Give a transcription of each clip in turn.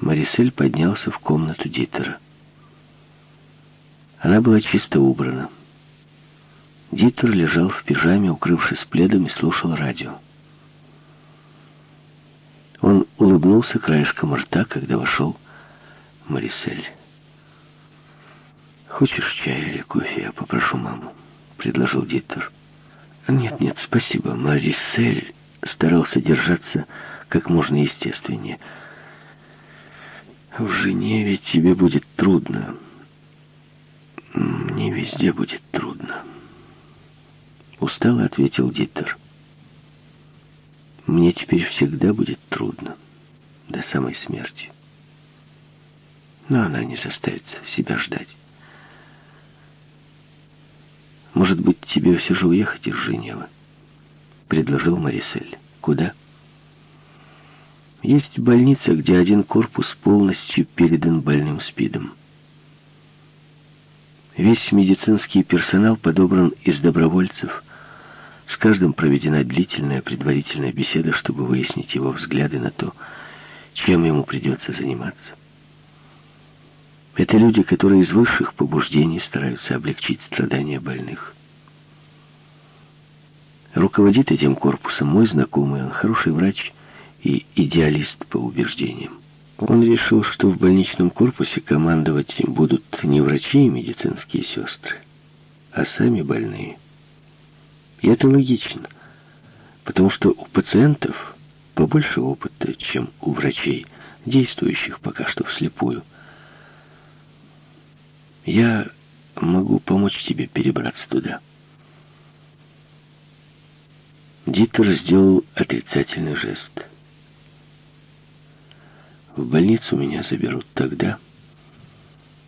Марисель поднялся в комнату Дитера. Она была чисто убрана. Дитер лежал в пижаме, укрывшись пледом, и слушал радио. Он улыбнулся краешком рта, когда вошел Марисель. «Хочешь чай или кофе? Я попрошу маму», — предложил Диттер. «Нет, нет, спасибо». Марисель старался держаться как можно естественнее. «В Женеве тебе будет трудно. Мне везде будет трудно». Устало ответил Диттер. «Мне теперь всегда будет трудно, до самой смерти. Но она не заставит себя ждать». «Может быть, тебе все же уехать из Женевы?» — предложил Марисель. «Куда?» «Есть больница, где один корпус полностью передан больным СПИДом. Весь медицинский персонал подобран из добровольцев. С каждым проведена длительная предварительная беседа, чтобы выяснить его взгляды на то, чем ему придется заниматься. Это люди, которые из высших побуждений стараются облегчить страдания больных. Руководит этим корпусом мой знакомый, он хороший врач и идеалист по убеждениям. Он решил, что в больничном корпусе командовать будут не врачи и медицинские сестры, а сами больные. И это логично, потому что у пациентов побольше опыта, чем у врачей, действующих пока что вслепую. Я могу помочь тебе перебраться туда. Дитер сделал отрицательный жест. В больницу меня заберут тогда,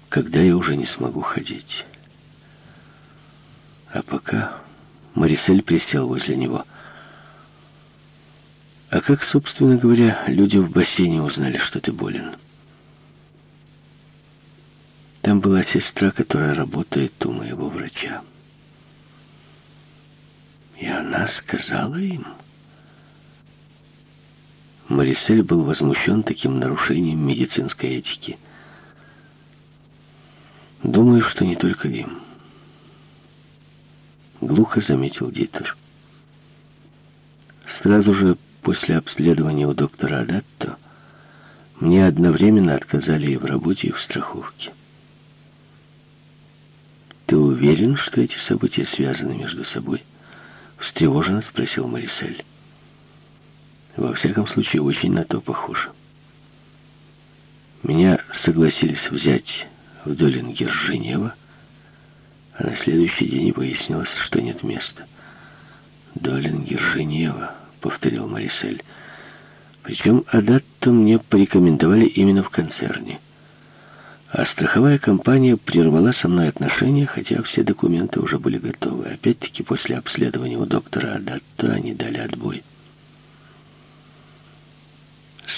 когда я уже не смогу ходить. А пока Марисель присел возле него. А как, собственно говоря, люди в бассейне узнали, что ты болен? Там была сестра, которая работает у моего врача. И она сказала им... Марисель был возмущен таким нарушением медицинской этики. Думаю, что не только им. Глухо заметил Дитер. Сразу же после обследования у доктора Адатто мне одновременно отказали и в работе, и в страховке. Ты уверен, что эти события связаны между собой? Встревоженно спросил Марисель. Во всяком случае, очень на то похоже. Меня согласились взять в Долингер Женева, а на следующий день выяснилось, что нет места. «Долингер Женева», — повторил Марисель. Причем Адатто мне порекомендовали именно в концерне. А страховая компания прервала со мной отношения, хотя все документы уже были готовы. Опять-таки, после обследования у доктора Адатто они дали отбой.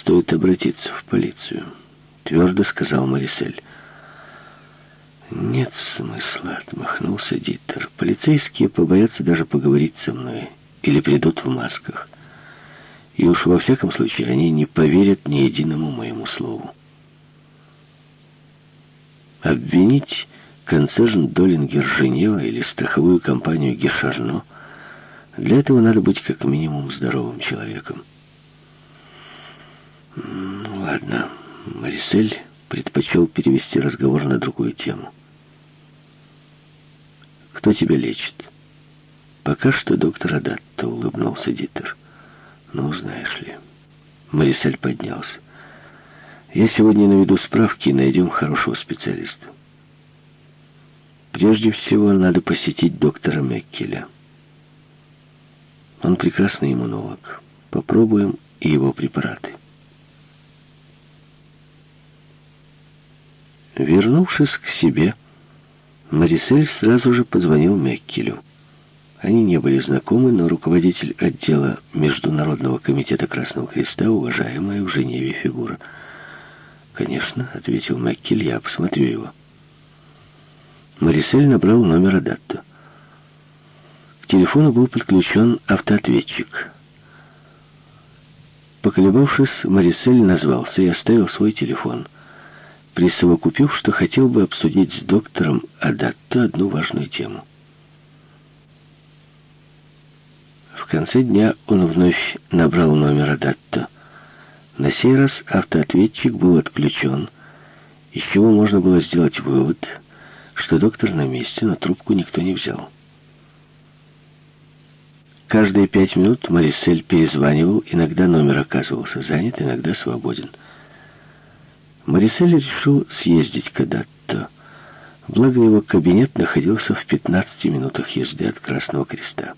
«Стоит обратиться в полицию», — твердо сказал Марисель. «Нет смысла», — отмахнулся Диттер. «Полицейские побоятся даже поговорить со мной или придут в масках. И уж во всяком случае они не поверят ни единому моему слову. Обвинить концерн Долингер Женева или страховую компанию Гешарно, для этого надо быть как минимум здоровым человеком. Ну, ладно, Марисель предпочел перевести разговор на другую тему. «Кто тебя лечит?» «Пока что доктор Адатто», — улыбнулся Дитер. «Ну, знаешь ли...» Марисель поднялся. «Я сегодня наведу справки и найдем хорошего специалиста. Прежде всего, надо посетить доктора Меккеля. Он прекрасный иммунолог. Попробуем и его препараты». Вернувшись к себе, Марисель сразу же позвонил Меккелю. Они не были знакомы, но руководитель отдела Международного комитета Красного Креста, уважаемая в Женеве фигура. «Конечно», — ответил Меккель, — «я посмотрю его». Марисель набрал номер Адатта. К телефону был подключен автоответчик. Поколебавшись, Марисель назвался и оставил свой телефон, присовокупив, что хотел бы обсудить с доктором Адатто одну важную тему. В конце дня он вновь набрал номер Адатто. На сей раз автоответчик был отключен, из чего можно было сделать вывод, что доктор на месте, но трубку никто не взял. Каждые пять минут Марисель перезванивал, иногда номер оказывался занят, иногда свободен. Марисель решил съездить когда-то, благо его кабинет находился в 15 минутах езды от Красного Креста.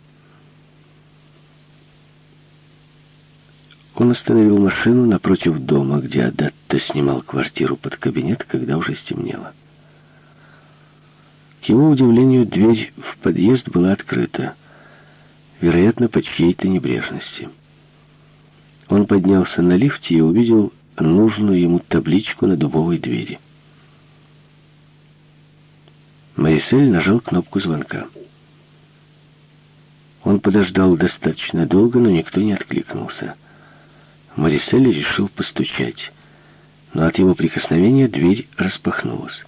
Он остановил машину напротив дома, где Адатта снимал квартиру под кабинет, когда уже стемнело. К его удивлению, дверь в подъезд была открыта вероятно, по чьей-то небрежности. Он поднялся на лифте и увидел нужную ему табличку на дубовой двери. Марисель нажал кнопку звонка. Он подождал достаточно долго, но никто не откликнулся. Марисель решил постучать, но от его прикосновения дверь распахнулась.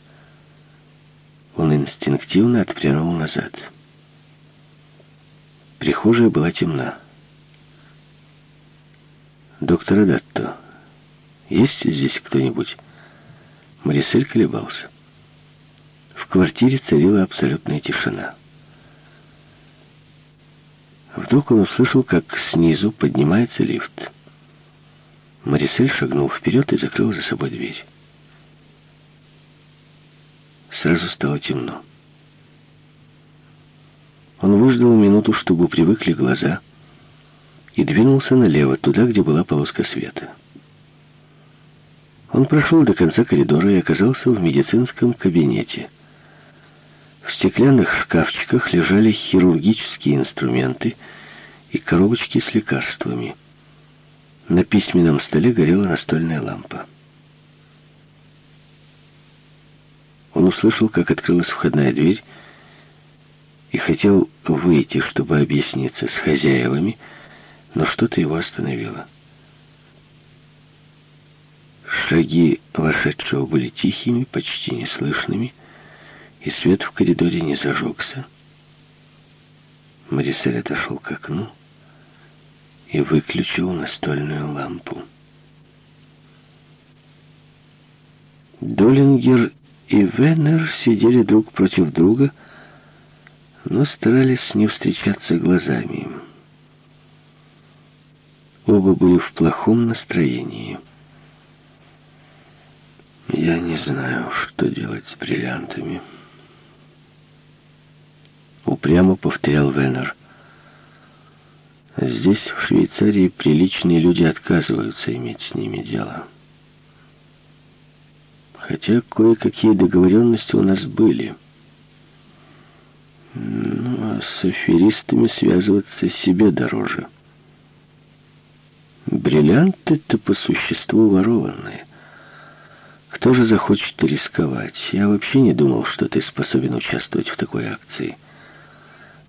Он инстинктивно отпрянул назад. Прихожая была темна. «Доктор Адатто, есть здесь кто-нибудь?» Марисель колебался. В квартире царила абсолютная тишина. Вдруг он услышал, как снизу поднимается лифт. Марисель шагнул вперед и закрыл за собой дверь. Сразу стало темно. Он выждал минуту, чтобы привыкли глаза, и двинулся налево, туда, где была полоска света. Он прошел до конца коридора и оказался в медицинском кабинете. В стеклянных шкафчиках лежали хирургические инструменты и коробочки с лекарствами. На письменном столе горела настольная лампа. Он услышал, как открылась входная дверь, и хотел выйти, чтобы объясниться с хозяевами, но что-то его остановило. Шаги вошедшего были тихими, почти неслышными, и свет в коридоре не зажегся. Марисель отошел к окну и выключил настольную лампу. Долингер и Веннер сидели друг против друга, но старались не встречаться глазами. Оба были в плохом настроении. Я не знаю, что делать с бриллиантами. Упрямо повторял Венер. Здесь, в Швейцарии, приличные люди отказываются иметь с ними дело. Хотя кое-какие договоренности у нас были. Ну, а с аферистами связываться себе дороже. Бриллианты-то по существу ворованные. Кто же захочет рисковать? Я вообще не думал, что ты способен участвовать в такой акции.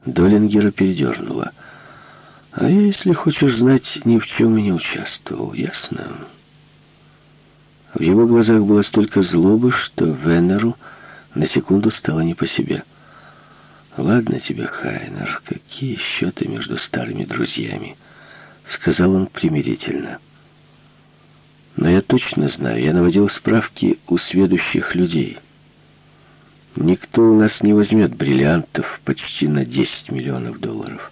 Долингера передернула. А если хочешь знать, ни в чем и не участвовал, ясно? В его глазах было столько злобы, что Венеру на секунду стало не по себе. — «Ладно тебе, Хайнер, какие счеты между старыми друзьями?» Сказал он примирительно. «Но я точно знаю, я наводил справки у сведущих людей. Никто у нас не возьмет бриллиантов почти на 10 миллионов долларов.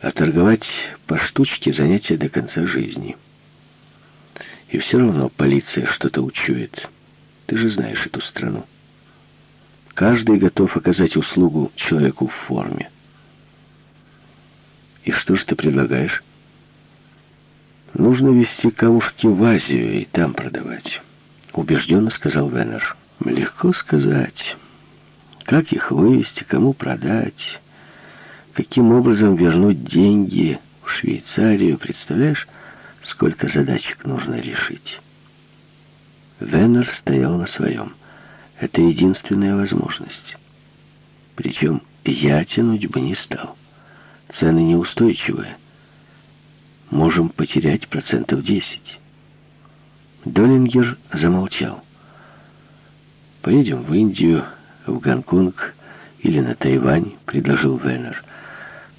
А торговать по штучке занятие до конца жизни. И все равно полиция что-то учует. Ты же знаешь эту страну». Каждый готов оказать услугу человеку в форме. И что же ты предлагаешь? Нужно везти камушки в Азию и там продавать, убежденно сказал Веннер. Легко сказать. Как их вывести, кому продать, каким образом вернуть деньги в Швейцарию, представляешь, сколько задачек нужно решить? Веннер стоял на своем. Это единственная возможность. Причем я тянуть бы не стал. Цены неустойчивые. Можем потерять процентов 10. Доллингер замолчал. «Поедем в Индию, в Гонконг или на Тайвань», — предложил Веннер.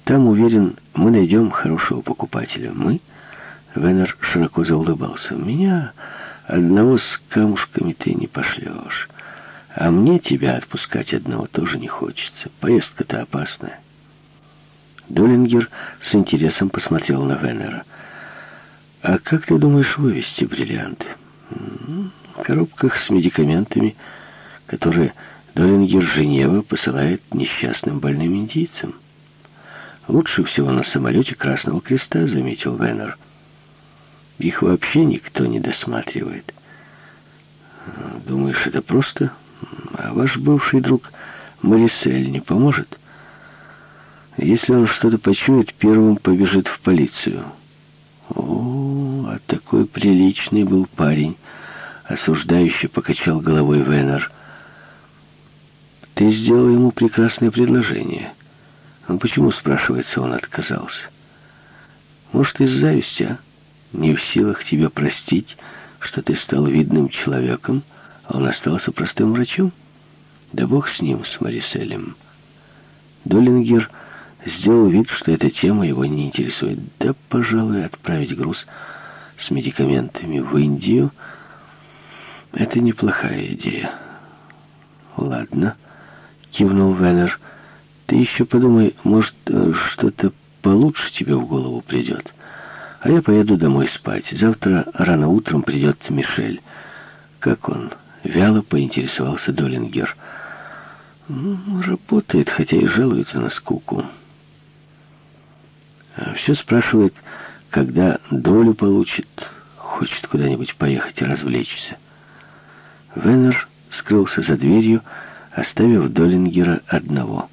«Там, уверен, мы найдем хорошего покупателя. Мы?» Веннер широко заулыбался. «Меня одного с камушками ты не пошлешь. А мне тебя отпускать одного тоже не хочется. Поездка-то опасная». Доллингер с интересом посмотрел на Веннера. «А как ты думаешь вывести бриллианты?» «В коробках с медикаментами, которые Доллингер Женева посылает несчастным больным индийцам». «Лучше всего на самолете Красного Креста», — заметил Веннер. «Их вообще никто не досматривает». «Думаешь, это просто? А ваш бывший друг Марисель не поможет?» Если он что-то почует, первым побежит в полицию. О, а такой приличный был парень, осуждающий покачал головой Венер. Ты сделал ему прекрасное предложение. Ну почему, спрашивается, он отказался? Может, из зависти, а? Не в силах тебя простить, что ты стал видным человеком, а он остался простым врачом? Да бог с ним, с Мариселем. Доллингер сделал вид, что эта тема его не интересует. Да, пожалуй, отправить груз с медикаментами в Индию — это неплохая идея. Ладно, кивнул Веннер. Ты еще подумай, может, что-то получше тебе в голову придет. А я поеду домой спать. Завтра рано утром придет Мишель. Как он? Вяло поинтересовался Долингер. Ну, работает, хотя и жалуется на скуку. Все спрашивает, когда долю получит, хочет куда-нибудь поехать и развлечься. Веннер скрылся за дверью, оставив Доллингера одного.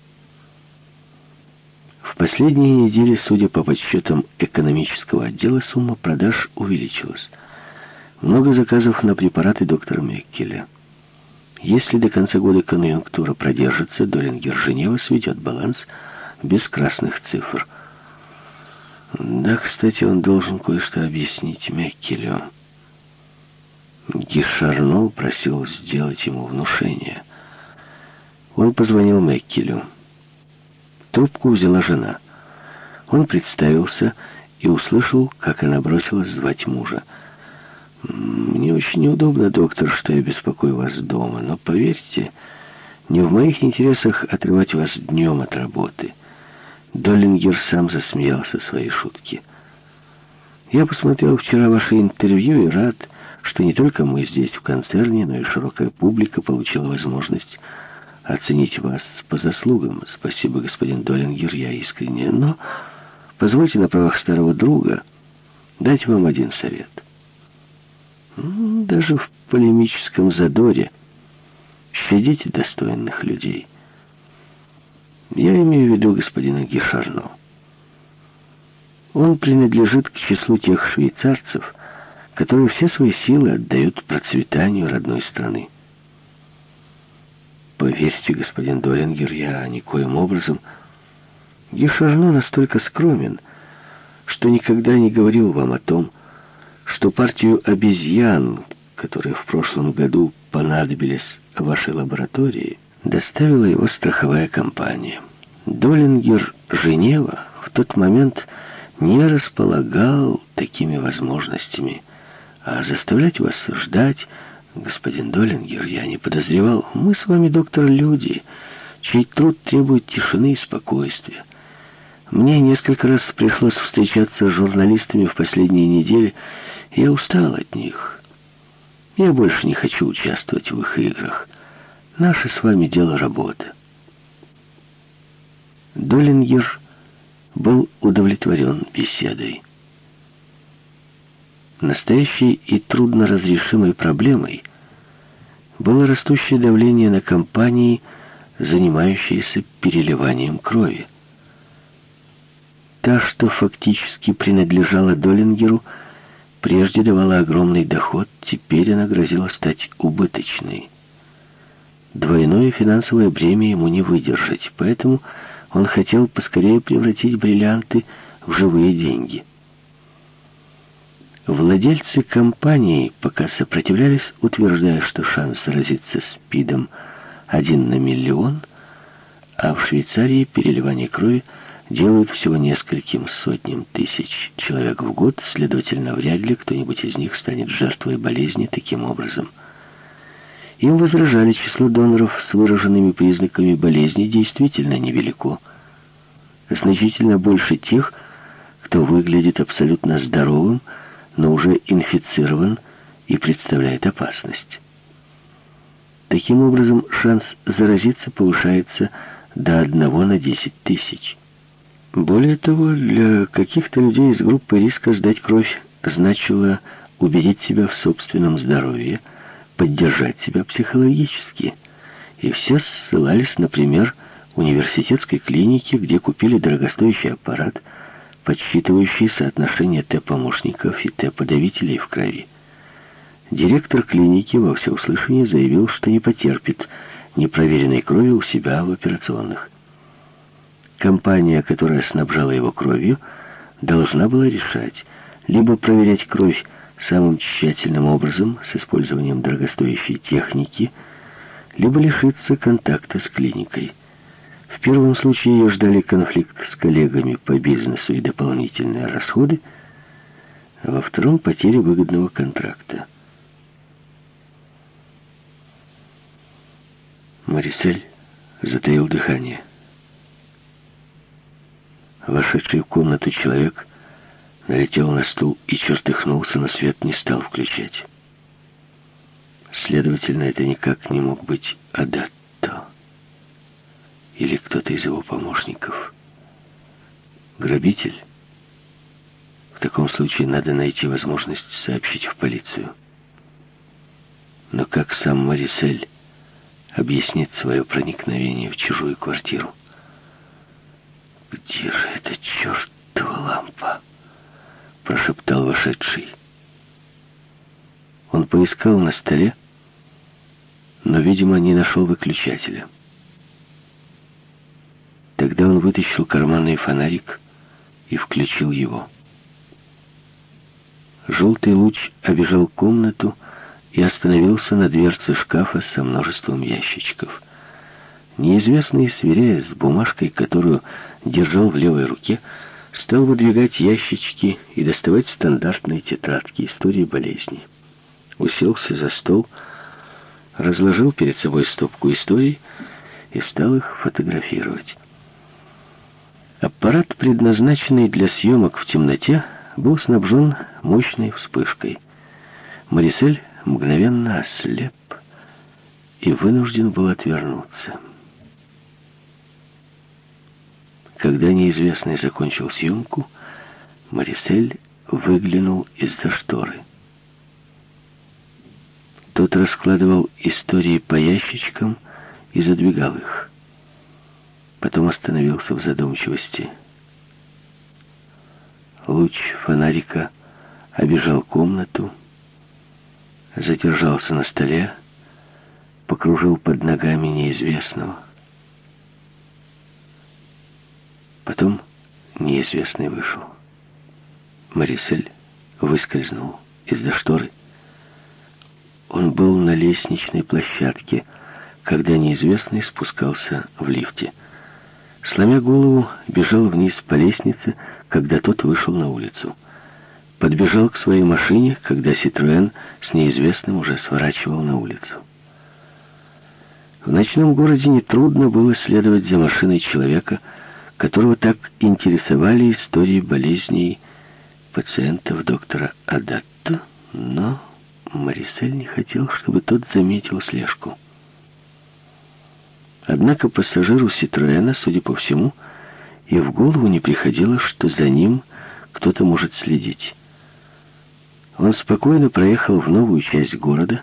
В последние недели, судя по подсчетам экономического отдела, сумма продаж увеличилась. Много заказов на препараты доктора Меккеля. Если до конца года конъюнктура продержится, Доллингер Женева сведет баланс без красных цифр – да, кстати, он должен кое-что объяснить Меккелю. Гишарно просил сделать ему внушение. Он позвонил Меккелю. Трубку взяла жена. Он представился и услышал, как она бросилась звать мужа. «Мне очень неудобно, доктор, что я беспокою вас дома, но поверьте, не в моих интересах отрывать вас днем от работы». Доллингер сам засмеялся своей шутки. «Я посмотрел вчера ваше интервью и рад, что не только мы здесь, в концерне, но и широкая публика получила возможность оценить вас по заслугам. Спасибо, господин Доллингер, я искренне. Но позвольте на правах старого друга дать вам один совет. Даже в полемическом задоре щадите достойных людей». Я имею в виду господина Гишарно. Он принадлежит к числу тех швейцарцев, которые все свои силы отдают процветанию родной страны. Поверьте, господин Долингер, я никоим образом... Гишарно настолько скромен, что никогда не говорил вам о том, что партию обезьян, которые в прошлом году понадобились вашей лаборатории, доставила его страховая компания. Долингер Женева в тот момент не располагал такими возможностями, а заставлять вас ждать, господин Долингер, я не подозревал. Мы с вами, доктор, люди, чей труд требует тишины и спокойствия. Мне несколько раз пришлось встречаться с журналистами в последние недели, я устал от них. Я больше не хочу участвовать в их играх. Наше с вами дело работа. Долингер был удовлетворен беседой. Настоящей и трудно разрешимой проблемой было растущее давление на компании, занимающиеся переливанием крови. Та, что фактически принадлежала Долингеру, прежде давала огромный доход, теперь она грозила стать убыточной. Двойное финансовое бремя ему не выдержать, поэтому он хотел поскорее превратить бриллианты в живые деньги. Владельцы компании пока сопротивлялись, утверждая, что шанс заразиться СПИДом один на миллион, а в Швейцарии переливание крови делают всего нескольким сотням тысяч человек в год, следовательно, вряд ли кто-нибудь из них станет жертвой болезни таким образом. Им возражали, число доноров с выраженными признаками болезни действительно невелико. Значительно больше тех, кто выглядит абсолютно здоровым, но уже инфицирован и представляет опасность. Таким образом, шанс заразиться повышается до 1 на 10 тысяч. Более того, для каких-то людей из группы риска сдать кровь значило убедить себя в собственном здоровье, поддержать себя психологически. И все ссылались, например, университетской клинике, где купили дорогостоящий аппарат – подсчитывающий соотношение Т-помощников и Т-подавителей в крови. Директор клиники во всеуслышание заявил, что не потерпит непроверенной крови у себя в операционных. Компания, которая снабжала его кровью, должна была решать, либо проверять кровь самым тщательным образом с использованием дорогостоящей техники, либо лишиться контакта с клиникой. В первом случае ее ждали конфликт с коллегами по бизнесу и дополнительные расходы, а во втором — потеря выгодного контракта. Марисель затаил дыхание. Вошедший в комнату человек налетел на стул и чертыхнулся, но свет не стал включать. Следовательно, это никак не мог быть Адатто или кто-то из его помощников. Грабитель? В таком случае надо найти возможность сообщить в полицию. Но как сам Марисель объяснит свое проникновение в чужую квартиру? «Где же эта чертова лампа?» Прошептал вошедший. Он поискал на столе, но, видимо, не нашел выключателя. Тогда он вытащил карманный фонарик и включил его. Желтый луч обежал комнату и остановился на дверце шкафа со множеством ящичков. Неизвестный, сверяя с бумажкой, которую держал в левой руке, стал выдвигать ящички и доставать стандартные тетрадки истории болезни. Уселся за стол, разложил перед собой стопку историй и стал их фотографировать. Аппарат, предназначенный для съемок в темноте, был снабжен мощной вспышкой. Марисель мгновенно ослеп и вынужден был отвернуться. Когда неизвестный закончил съемку, Марисель выглянул из-за шторы. Тот раскладывал истории по ящичкам и задвигал их потом остановился в задумчивости. Луч фонарика обежал комнату, задержался на столе, покружил под ногами неизвестного. Потом неизвестный вышел. Марисель выскользнул из-за шторы. Он был на лестничной площадке, когда неизвестный спускался в лифте. Сломя голову, бежал вниз по лестнице, когда тот вышел на улицу. Подбежал к своей машине, когда Ситроэн с неизвестным уже сворачивал на улицу. В ночном городе нетрудно было следовать за машиной человека, которого так интересовали истории болезней пациентов доктора Адатта, но Марисель не хотел, чтобы тот заметил слежку. Однако пассажиру Ситроэна, судя по всему, и в голову не приходило, что за ним кто-то может следить. Он спокойно проехал в новую часть города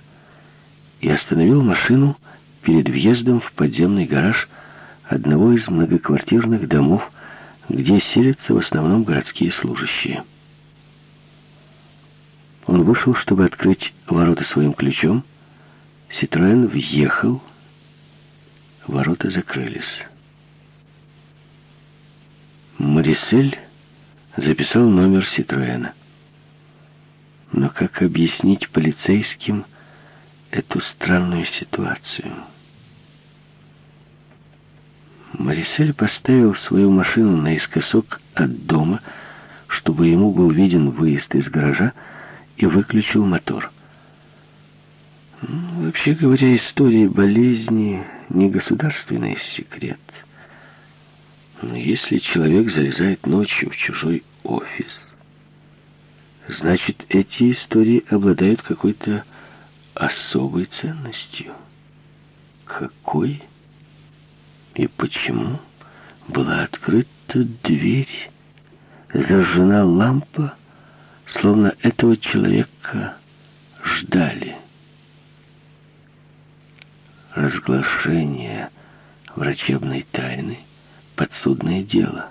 и остановил машину перед въездом в подземный гараж одного из многоквартирных домов, где селятся в основном городские служащие. Он вышел, чтобы открыть ворота своим ключом. Ситроэн въехал Ворота закрылись. Марисель записал номер Ситроэна. Но как объяснить полицейским эту странную ситуацию? Марисель поставил свою машину наискосок от дома, чтобы ему был виден выезд из гаража, и выключил мотор. Ну, вообще говоря, история болезни не государственный секрет. Но если человек залезает ночью в чужой офис, значит, эти истории обладают какой-то особой ценностью. Какой и почему была открыта дверь, зажжена лампа, словно этого человека ждали. Разглашение врачебной тайны — подсудное дело.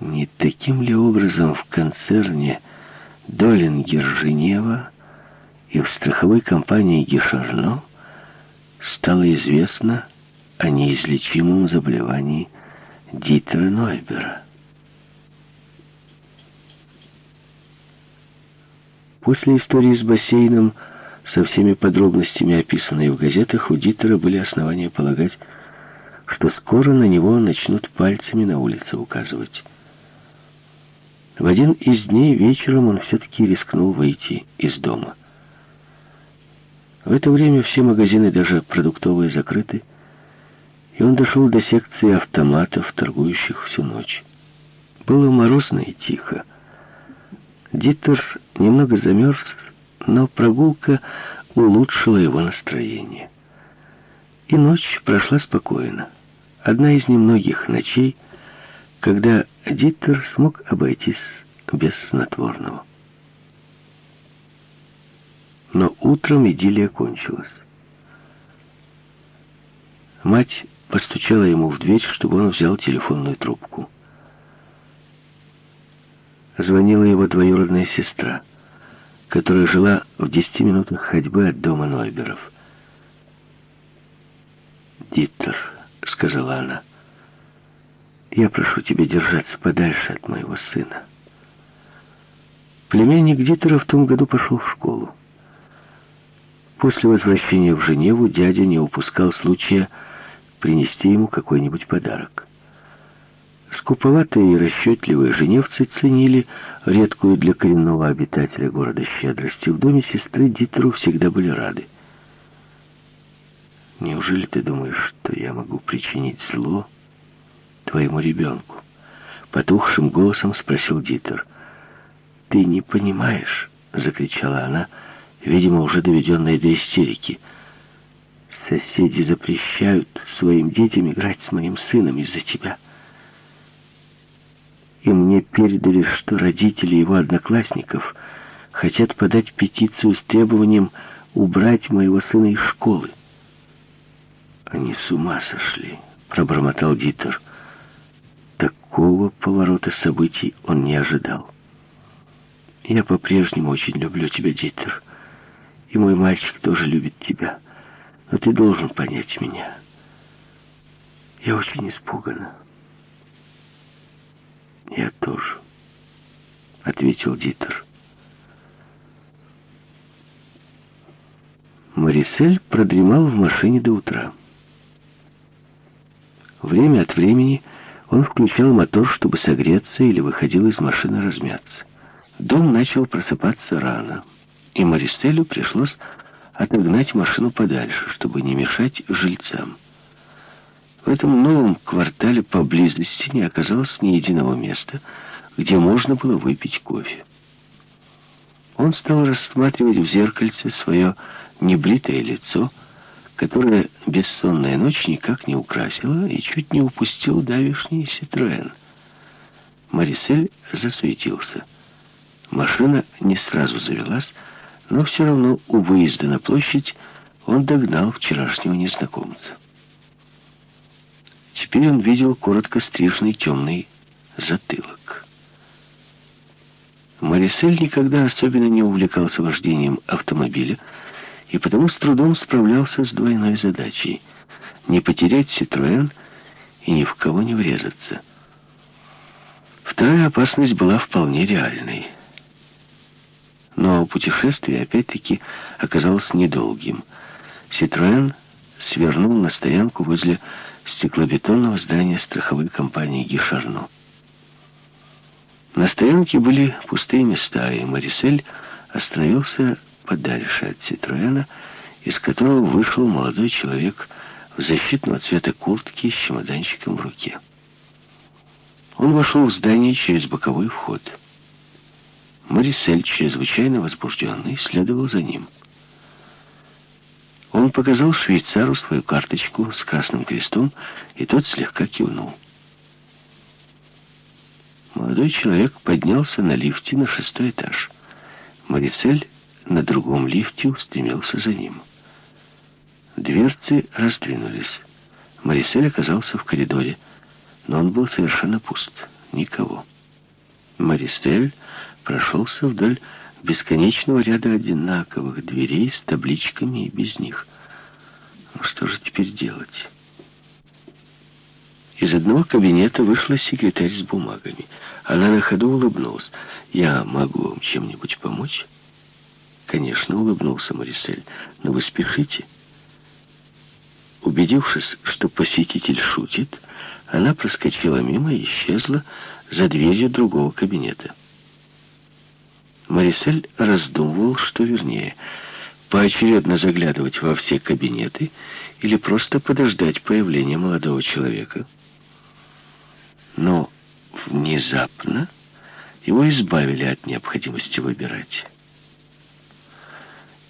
Не таким ли образом в концерне Долингер Женева и в страховой компании Гешарно стало известно о неизлечимом заболевании Дитера Нойбера? После истории с бассейном, со всеми подробностями, описанной в газетах, у Дитера были основания полагать, что скоро на него начнут пальцами на улице указывать. В один из дней вечером он все-таки рискнул выйти из дома. В это время все магазины, даже продуктовые, закрыты, и он дошел до секции автоматов, торгующих всю ночь. Было морозно и тихо. Дитер немного замерз, но прогулка улучшила его настроение. И ночь прошла спокойно. Одна из немногих ночей, когда Дитер смог обойтись без снотворного. Но утром идиллия кончилась. Мать постучала ему в дверь, чтобы он взял телефонную трубку звонила его двоюродная сестра, которая жила в десяти минутах ходьбы от дома Нойберов. «Диттер», — сказала она, — «я прошу тебя держаться подальше от моего сына». Племянник Диттера в том году пошел в школу. После возвращения в Женеву дядя не упускал случая принести ему какой-нибудь подарок. Скуповатые и расчетливые женевцы ценили редкую для коренного обитателя города щедрости. В доме сестры Дитеру всегда были рады. «Неужели ты думаешь, что я могу причинить зло твоему ребенку?» Потухшим голосом спросил Дитер. «Ты не понимаешь?» — закричала она, видимо, уже доведенная до истерики. «Соседи запрещают своим детям играть с моим сыном из-за тебя» и мне передали, что родители его одноклассников хотят подать петицию с требованием убрать моего сына из школы. «Они с ума сошли», — пробормотал Дитер. Такого поворота событий он не ожидал. «Я по-прежнему очень люблю тебя, Дитер, и мой мальчик тоже любит тебя, но ты должен понять меня. Я очень испугана». «Я тоже», — ответил Дитер. Марисель продремал в машине до утра. Время от времени он включал мотор, чтобы согреться, или выходил из машины размяться. Дом начал просыпаться рано, и Мариселю пришлось отогнать машину подальше, чтобы не мешать жильцам. В этом новом квартале поблизости не оказалось ни единого места, где можно было выпить кофе. Он стал рассматривать в зеркальце свое небритое лицо, которое бессонная ночь никак не украсила, и чуть не упустил давишний Ситроэн. Марисель засуетился. Машина не сразу завелась, но все равно у выезда на площадь он догнал вчерашнего незнакомца. Теперь он видел коротко стрижный темный затылок. Марисель никогда особенно не увлекался вождением автомобиля и потому с трудом справлялся с двойной задачей — не потерять Ситроэн и ни в кого не врезаться. Вторая опасность была вполне реальной. Но путешествие опять-таки оказалось недолгим. Ситроен свернул на стоянку возле стеклобетонного здания страховой компании «Гишарно». На стоянке были пустые места, и Марисель остановился подальше от Ситроена, из которого вышел молодой человек в защитного цвета куртке с чемоданчиком в руке. Он вошел в здание через боковой вход. Марисель, чрезвычайно возбужденный, следовал за ним. Он показал швейцару свою карточку с красным крестом, и тот слегка кивнул. Молодой человек поднялся на лифте на шестой этаж. Марисель на другом лифте устремился за ним. Дверцы раздвинулись. Марисель оказался в коридоре, но он был совершенно пуст. Никого. Марисель прошелся вдоль бесконечного ряда одинаковых дверей с табличками и без них. Ну, что же теперь делать? Из одного кабинета вышла секретарь с бумагами. Она на ходу улыбнулась. «Я могу вам чем-нибудь помочь?» «Конечно», — улыбнулся Марисель. «Но вы спешите». Убедившись, что посетитель шутит, она проскочила мимо и исчезла за дверью другого кабинета. Марисель раздумывал, что вернее, поочередно заглядывать во все кабинеты или просто подождать появления молодого человека. Но внезапно его избавили от необходимости выбирать.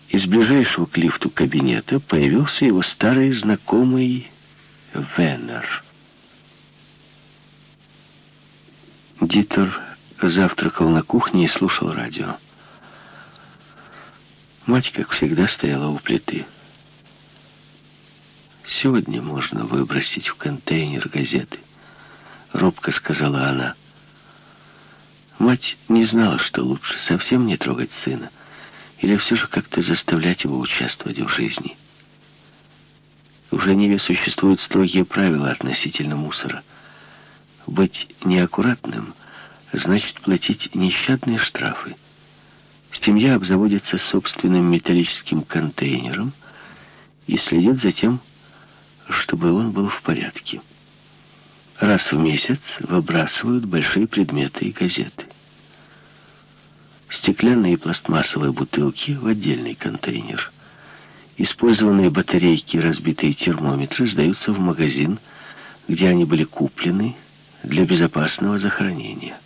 Из ближайшего к лифту кабинета появился его старый знакомый Венер. Дитер завтракал на кухне и слушал радио. Мать, как всегда, стояла у плиты. «Сегодня можно выбросить в контейнер газеты», — робко сказала она. Мать не знала, что лучше, совсем не трогать сына, или все же как-то заставлять его участвовать в жизни. В Женеве существуют строгие правила относительно мусора. Быть неаккуратным значит платить нещадные штрафы. Семья обзаводится собственным металлическим контейнером и следит за тем, чтобы он был в порядке. Раз в месяц выбрасывают большие предметы и газеты. Стеклянные и пластмассовые бутылки в отдельный контейнер. Использованные батарейки и разбитые термометры сдаются в магазин, где они были куплены для безопасного захоронения.